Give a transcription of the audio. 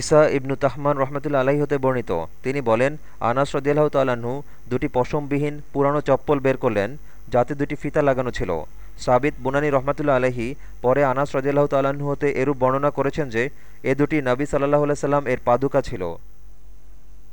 ঈসা ইবনু তাহমান রহমতুল্লা আলাহি হতে বর্ণিত। তিনি বলেন, আনাস রদিয়াল্লাহ তাল্লাহ্ন দুটি পশমবিহীন পুরানো চপ্পল বের করলেন, যাতে দুটি ফিতা লাগানো ছিল। সাবিত বুনানি রহমতুল্লা আলহি পরে আনাস রদিয়াল্লাহ তাল্লাহ্ন হতে এরূপ বর্ণনা করেছেন যে, এ দুটি নবী সাল্লাহ সাল্লাম এর পাদুকা ছিল।